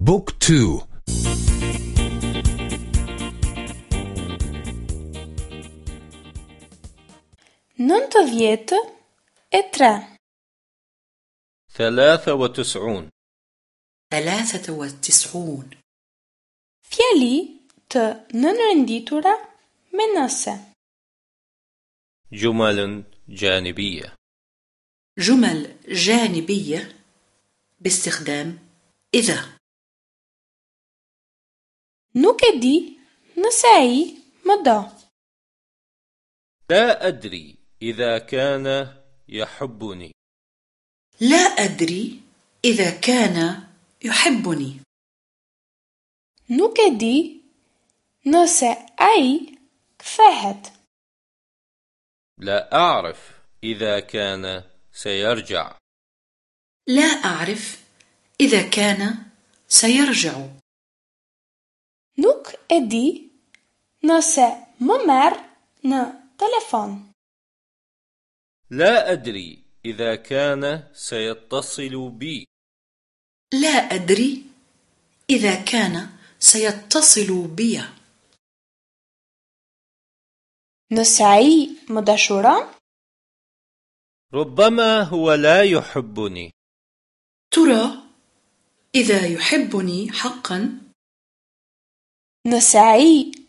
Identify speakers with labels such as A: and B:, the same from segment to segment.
A: بوك تو.
B: ننت vjetë e
C: ثلاثة وتسعون.
D: ثلاثة وتسعون.
B: të nënrenditura me nëse.
C: جمل جانبية.
D: جمل جانبية باستخدام إذا.
B: Ai më do.
C: لا أدري إذا كان يحبني
D: لا أدري إذا كان يحبني
B: nëse ai kthehet.
C: لا أعرف إذا كان سيرجع
D: لا أعرف إذا كان سيرجع
B: E di nëse më merr në telefon.
C: لا أدري إذا كان سيتصل بي.
D: لا أدري إذا كان سيتصل بي.
B: më dashuron,
C: ربما هو لا يحبني.
D: ترى إذا يحبني حقا.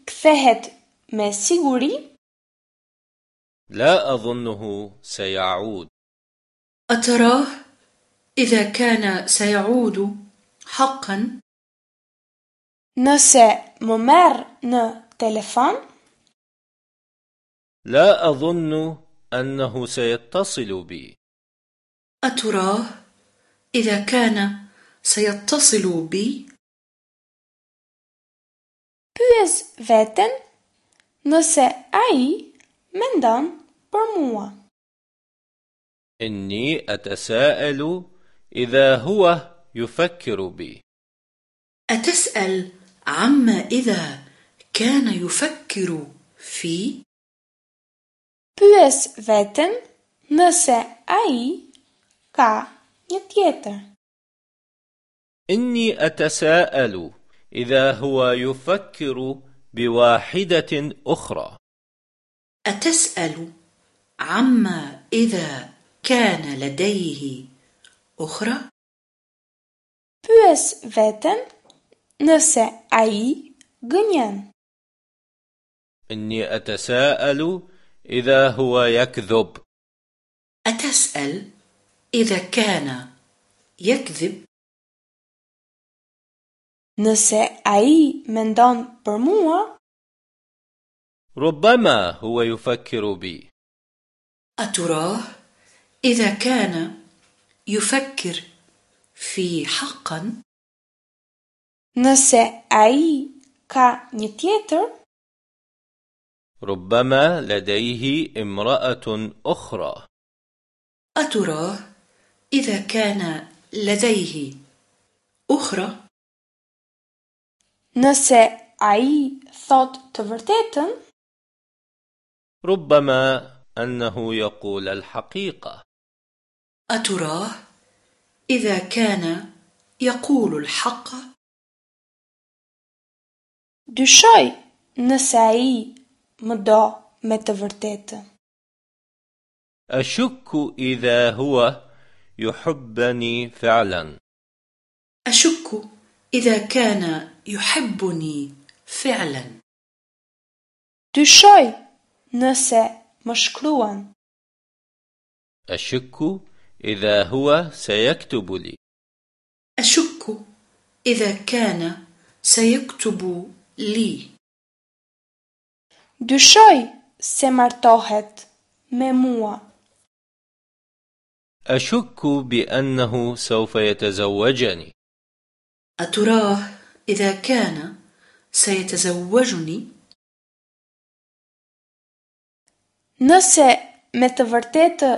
B: Kthehet me siguri,
C: لا أظنه سيعود
D: أتراه إذا كان سيعود حقا
B: më merr në telefon,
C: لا أظن أنه سيتصل بي
D: أتراه إذا كان سيتصل بي
B: pyes veten nëse ai mendon për mua.
C: إني أتساءل إذا هو يفكر بي
D: أتسأل عما إذا كان يفكر في
B: Pyes veten nëse ai ka një tjetër.
C: إني أتساءل إذا هو يفكر بواحدة أخرى.
D: أتسأل عما إذا كان لديه أخرى؟
B: Pyes veten nëse ai gënjen.
C: إني أتساءل إذا هو يكذب.
D: أتسأل إذا كان يكذب؟
B: Nëse ai mendon për mua,
C: ربما هو يفكر بي
D: أتراه إذا كان يفكر في حقا
B: ai ka një tjetër,
C: ربما لديه امرأة أخرى
D: أتراه إذا كان لديه أخرى
B: nëse ai thot të vërtetën,
C: ربما أنه يقول الحقيقة.
D: أتراه إذا كان يقول الحق؟
B: Dyshoj nëse ai më do me të vërtetën.
C: أشك إذا هو يحبني فعلا.
D: أشك إذا كان يحبني فعلا
B: Dyshoj nëse më shkruan.
C: أشك إذا هو سيكتب لي
D: أشك إذا كان سيكتب لي
B: Dyshoj se martohet me mua.
C: أشك بأنه سوف يتزوجني
D: أتراه إذا كان سيتزوجني؟
B: Nëse me të vërtetë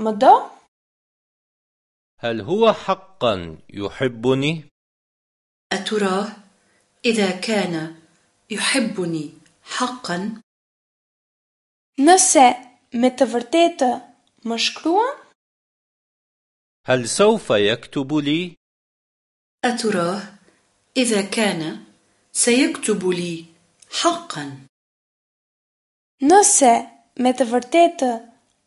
B: më do,
C: هل هو حقا يحبني؟
D: أتراه إذا كان يحبني حقا؟
B: nëse me të vërtetë më shkruan,
C: هل سوف يكتب لي؟
D: أتراه؟ إذا كان سيكتب لي حقا.
B: Nëse me të vërtetë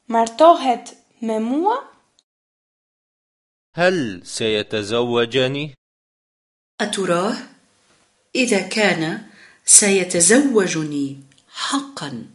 B: martohet me mua,
C: هل سيتزوجني؟
D: أتراه؟ إذا كان سيتزوجني حقا.